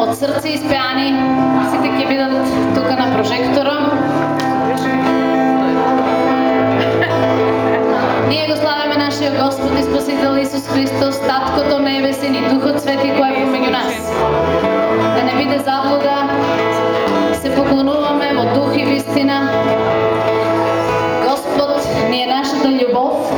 од срце испеани. Сите ќе бидат тука на прожектора. Ние го славиме нашиот Господ и Спасител Исус Христос, Таткото Небесен и Духот Свети кој е помеѓу нас. Да не биде заблуда, се поклонуваме во дух и вистина. Господ ни е нашата љубов,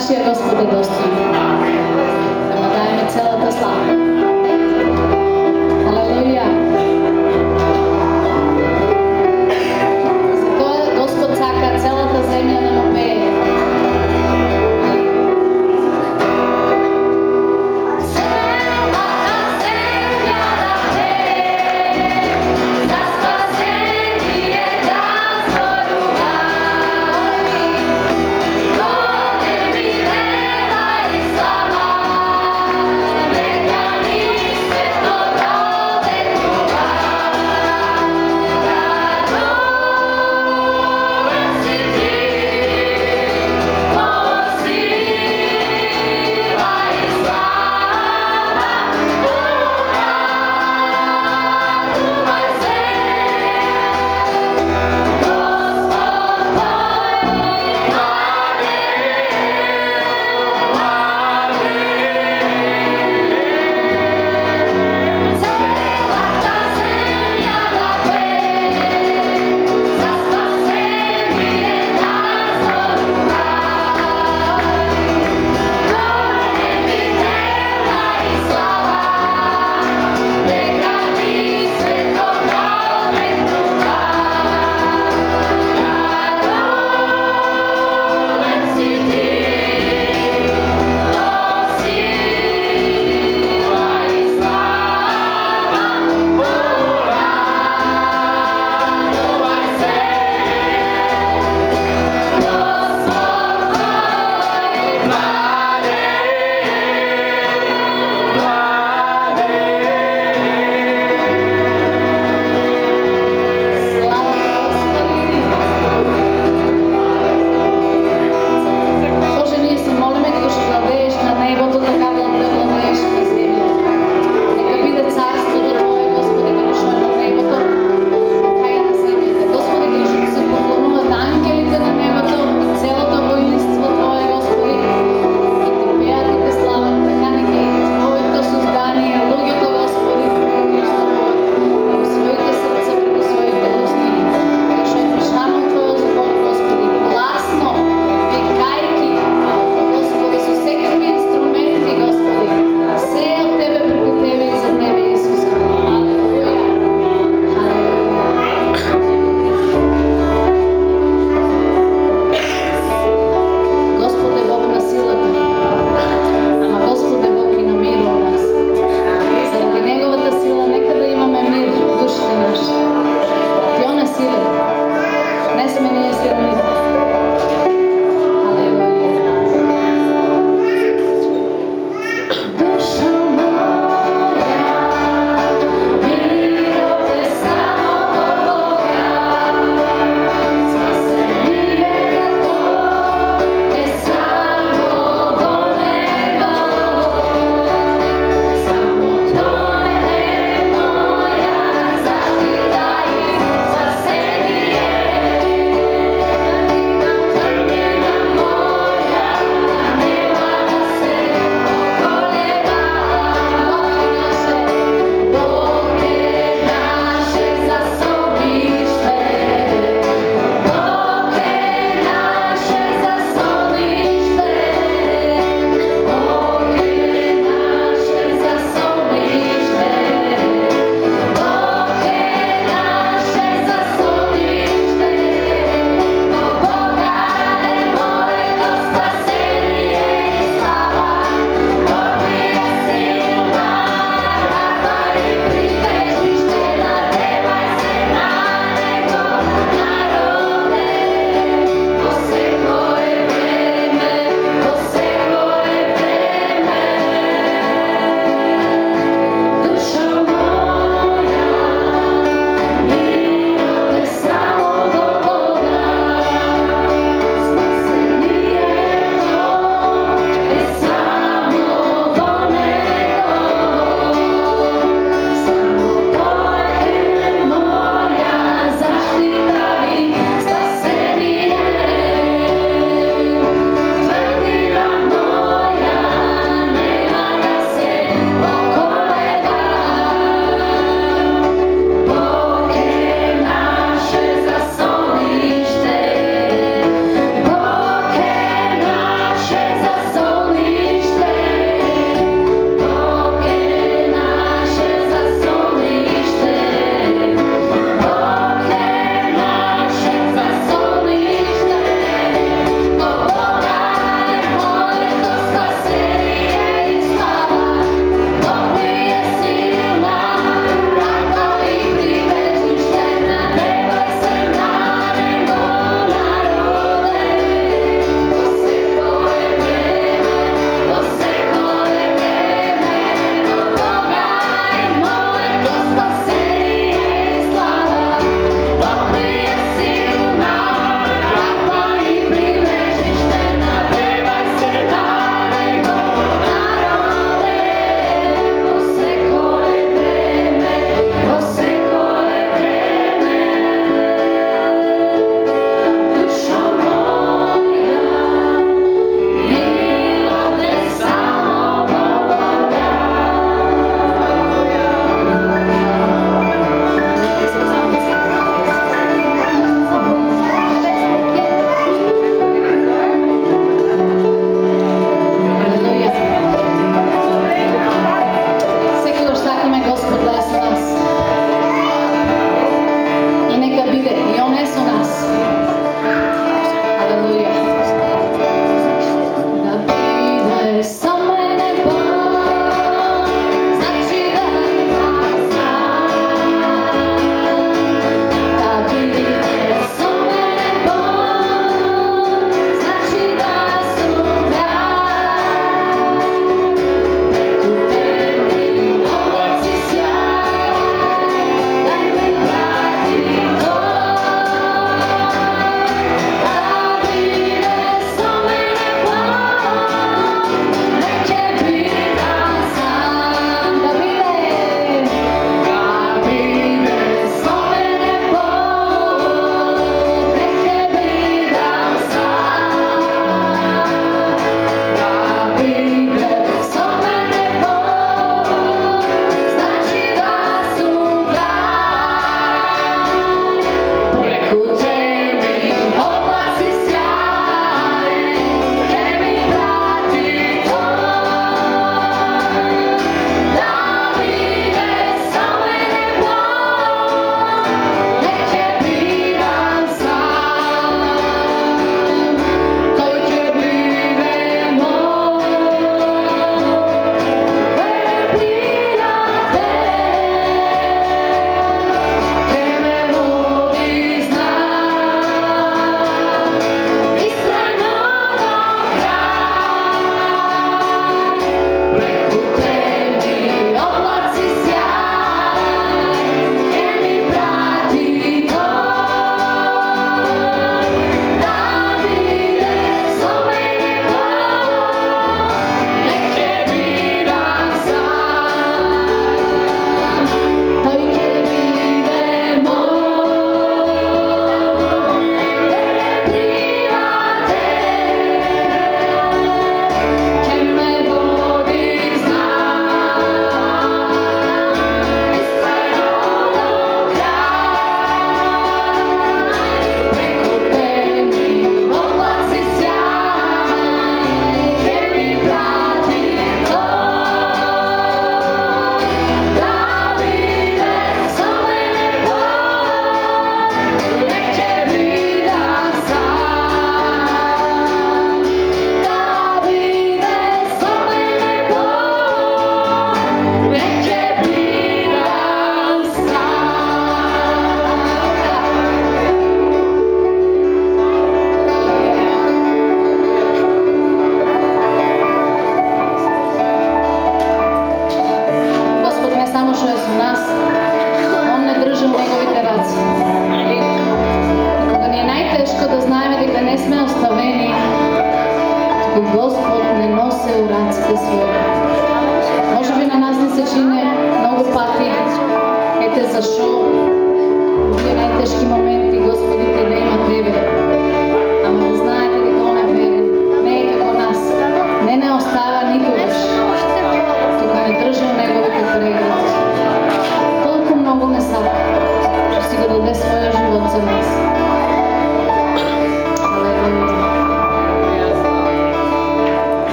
наші Господи дості. Нагадаємо, ціла та слава.